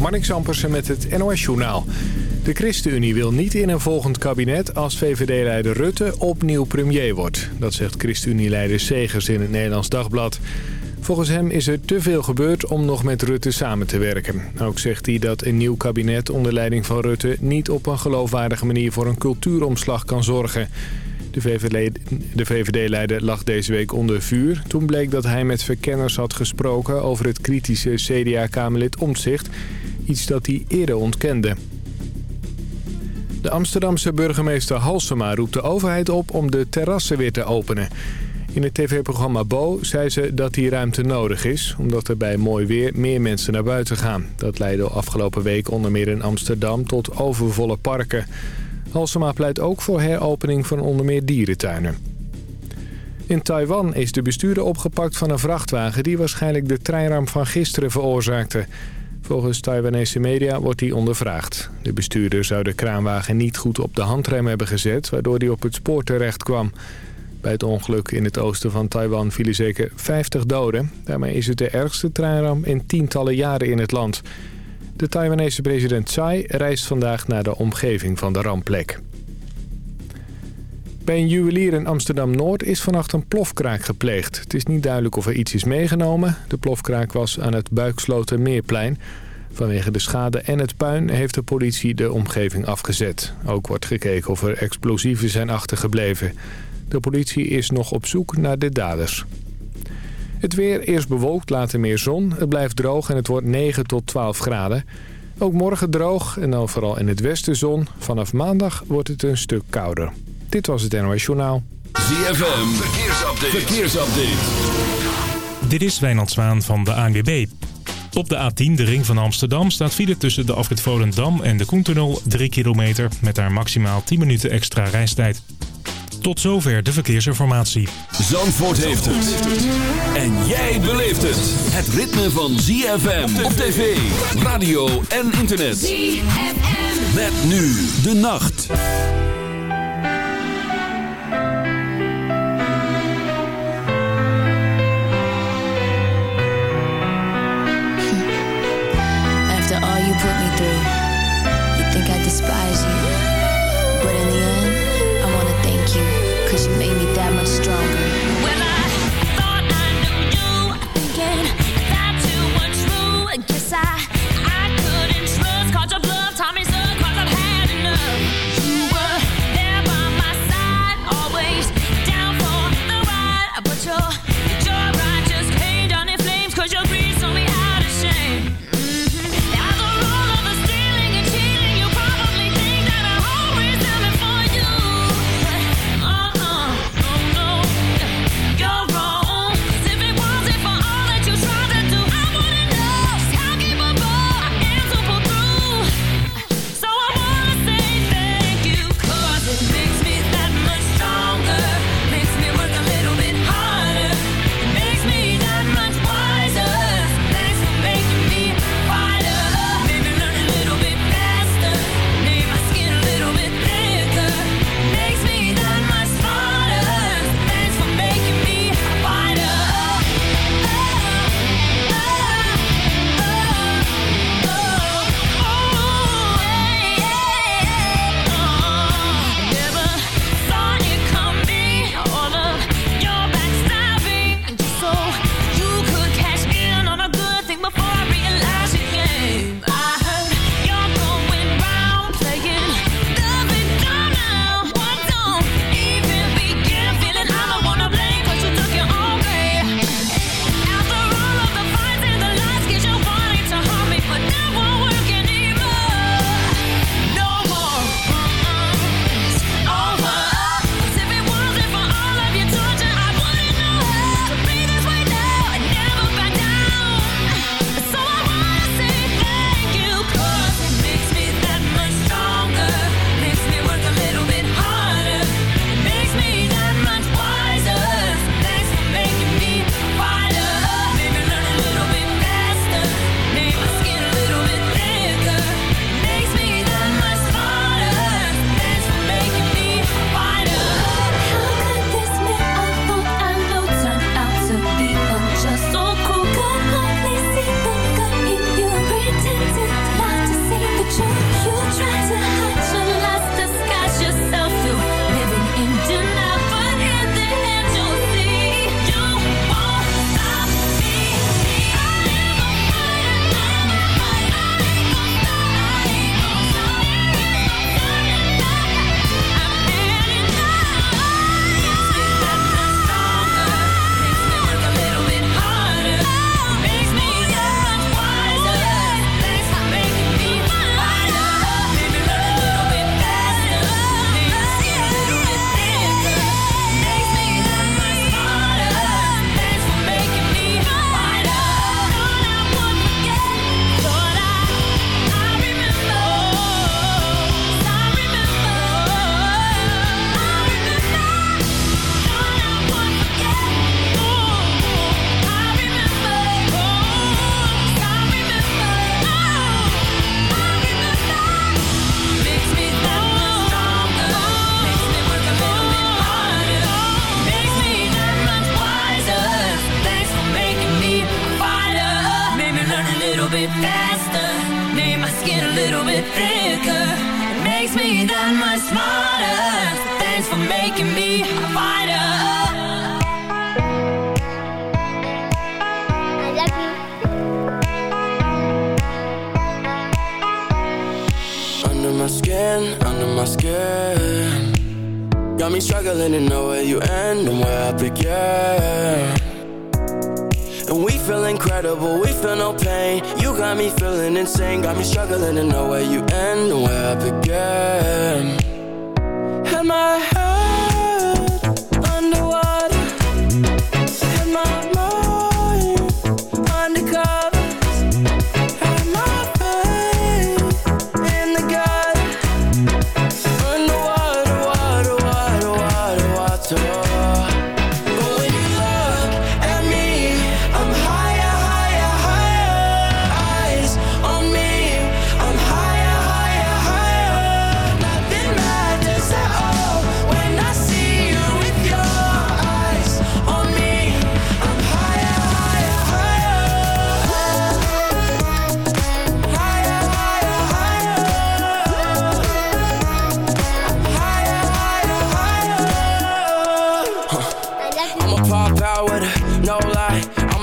Marnix Ampersen met het NOS-journaal. De ChristenUnie wil niet in een volgend kabinet als VVD-leider Rutte opnieuw premier wordt. Dat zegt ChristenUnie-leider Segers in het Nederlands Dagblad. Volgens hem is er te veel gebeurd om nog met Rutte samen te werken. Ook zegt hij dat een nieuw kabinet onder leiding van Rutte... niet op een geloofwaardige manier voor een cultuuromslag kan zorgen... De VVD-leider lag deze week onder vuur. Toen bleek dat hij met verkenners had gesproken over het kritische CDA-kamerlid Omtzigt. Iets dat hij eerder ontkende. De Amsterdamse burgemeester Halsema roept de overheid op om de terrassen weer te openen. In het tv-programma Bo zei ze dat die ruimte nodig is... omdat er bij mooi weer meer mensen naar buiten gaan. Dat leidde afgelopen week onder meer in Amsterdam tot overvolle parken. Halsema pleit ook voor heropening van onder meer dierentuinen. In Taiwan is de bestuurder opgepakt van een vrachtwagen... die waarschijnlijk de treinramp van gisteren veroorzaakte. Volgens Taiwanese media wordt hij ondervraagd. De bestuurder zou de kraanwagen niet goed op de handrem hebben gezet... waardoor hij op het spoor terecht kwam. Bij het ongeluk in het oosten van Taiwan vielen zeker 50 doden. Daarmee is het de ergste treinramp in tientallen jaren in het land... De Taiwanese president Tsai reist vandaag naar de omgeving van de rampplek. Bij een juwelier in Amsterdam-Noord is vannacht een plofkraak gepleegd. Het is niet duidelijk of er iets is meegenomen. De plofkraak was aan het Buikslotermeerplein. Vanwege de schade en het puin heeft de politie de omgeving afgezet. Ook wordt gekeken of er explosieven zijn achtergebleven. De politie is nog op zoek naar de daders. Het weer eerst bewolkt, later meer zon. Het blijft droog en het wordt 9 tot 12 graden. Ook morgen droog en dan vooral in het westen zon. Vanaf maandag wordt het een stuk kouder. Dit was het NOS Journaal. ZFM, verkeersupdate. verkeersupdate. Dit is Wijnand Zwaan van de ANWB. Op de A10, de ring van Amsterdam, staat file tussen de afrit Volendam en de Koentunnel 3 kilometer... met daar maximaal 10 minuten extra reistijd. Tot zover de verkeersinformatie. Zandvoort heeft het. En jij beleeft het. Het ritme van ZFM op tv, radio en internet. ZFM. Met nu de nacht.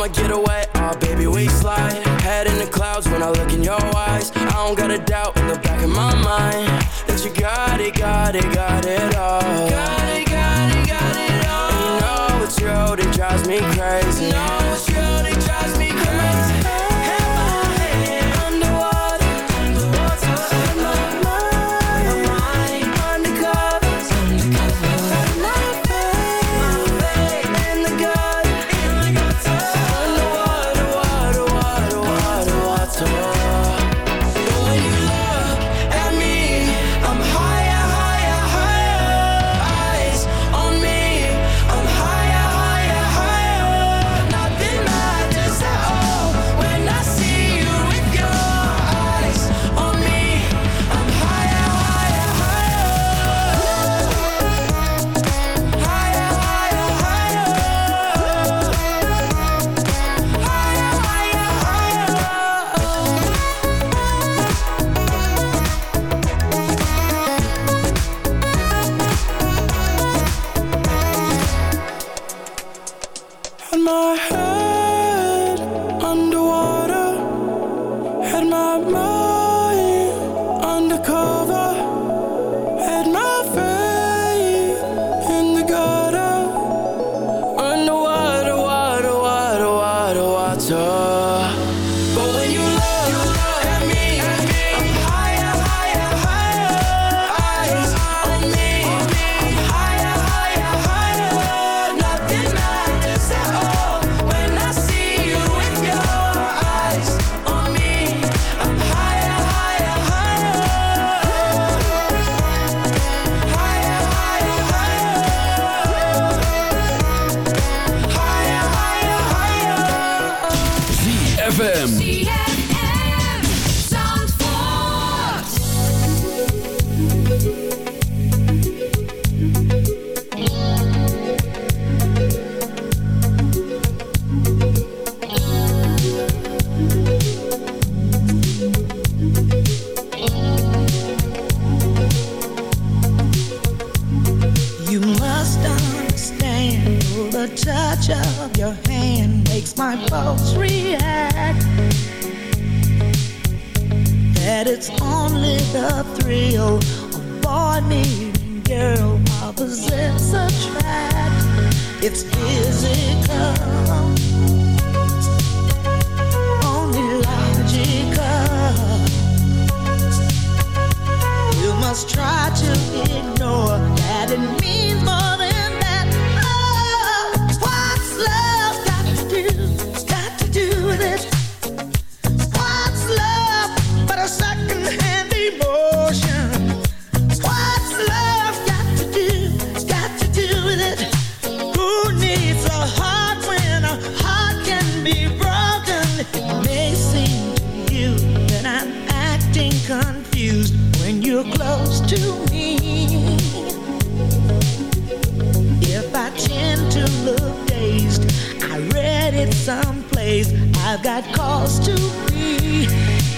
wanna get away, oh ah, baby, we slide. Head in the clouds when I look in your eyes. I don't got a doubt in the back of my mind that you got it, got it, got it all. Got it, got it, got it all. And you know it's road, that drives me crazy. No.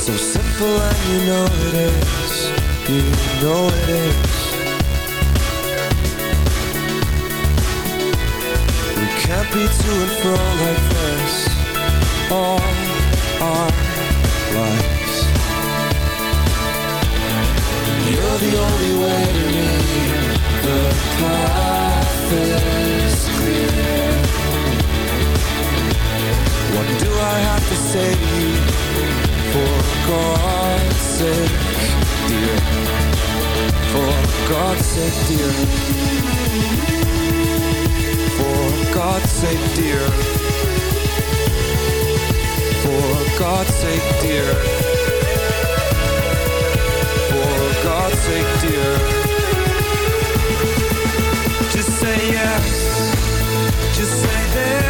So simple and you know it is. You know it is. We can't be to and fro like this. All our lives. You're the only way to me. The path is clear. What do I have to say to you? For God's sake, dear? For God's sake, dear. For God's sake, dear. For God's sake, dear. For God's sake, dear. Just say yes. Just say this.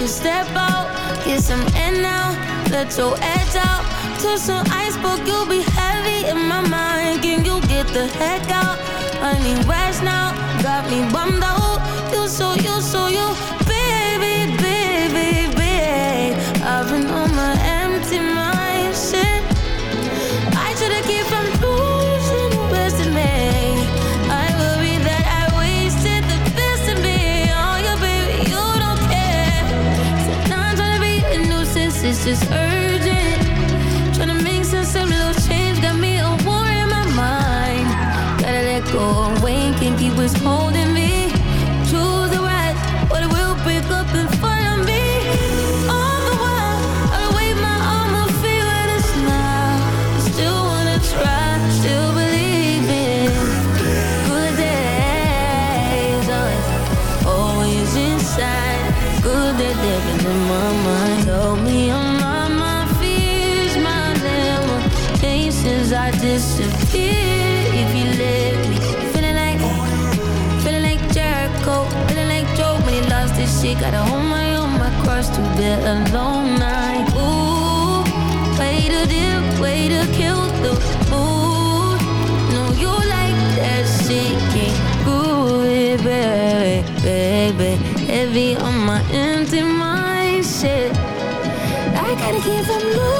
a step out. Get some air now, let your edge out. To some iceberg, you'll be heavy in my mind. Can you get the heck out? I need rest now, got me bummed out. You so, you so, you, baby, baby, baby. I've been just urgent. Make little change, got me a war in my mind. Gotta let go can't keep what's holding disappear if you me. Feeling like, feeling like Jericho, feeling like Joe when he lost his shit. Gotta hold my own, my cross to bear alone night. Ooh, way to way to kill the mood. No, you like that baby, baby. Heavy on my empty mind, shit. I gotta keep from losing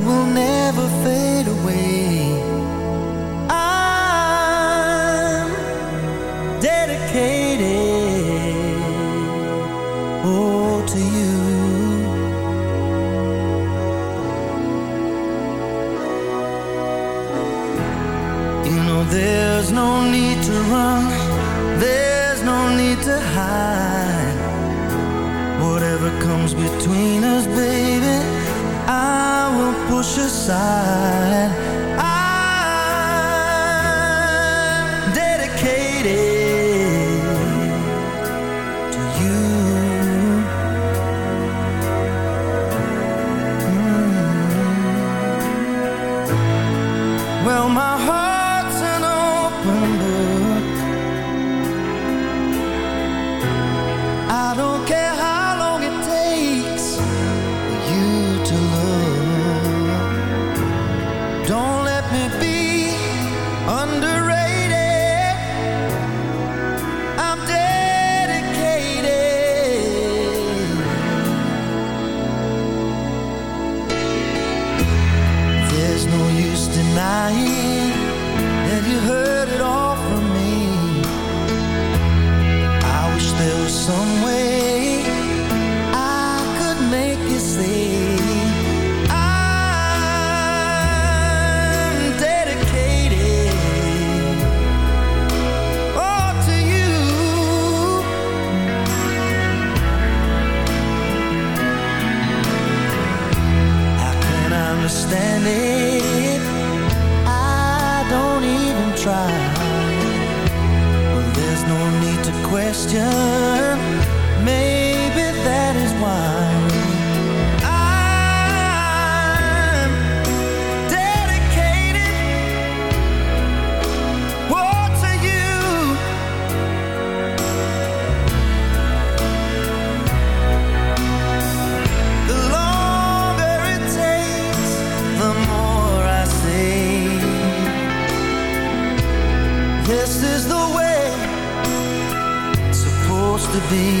will never try. Well, There's no need to question. Maybe that is why. be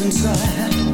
breath,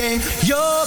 game you're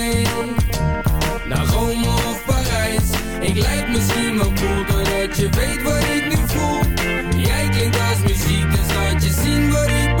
misschien wel cool Doordat je weet wat ik nu voel. Jij klinkt als muziek Dus laat je zien wat ik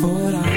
voor haar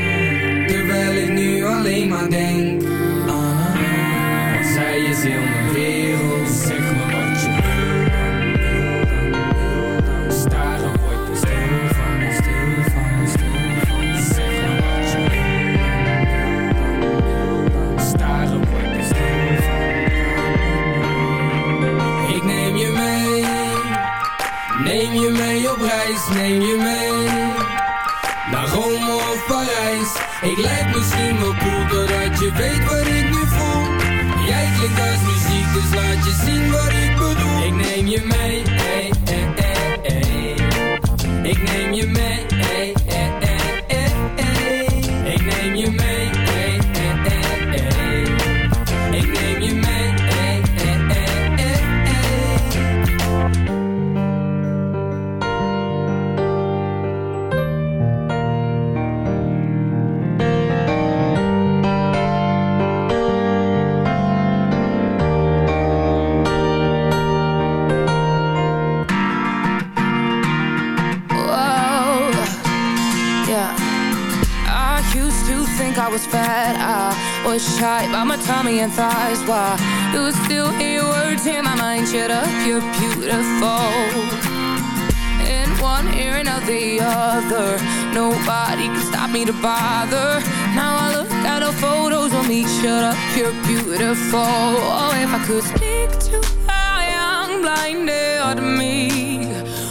me to bother. Now I look at the photos of me. Shut up, you're beautiful. Oh, if I could speak to a young blinded me.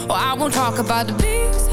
Oh, I won't talk about the bees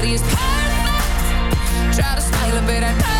body is perfect. Try to smile a bit, I know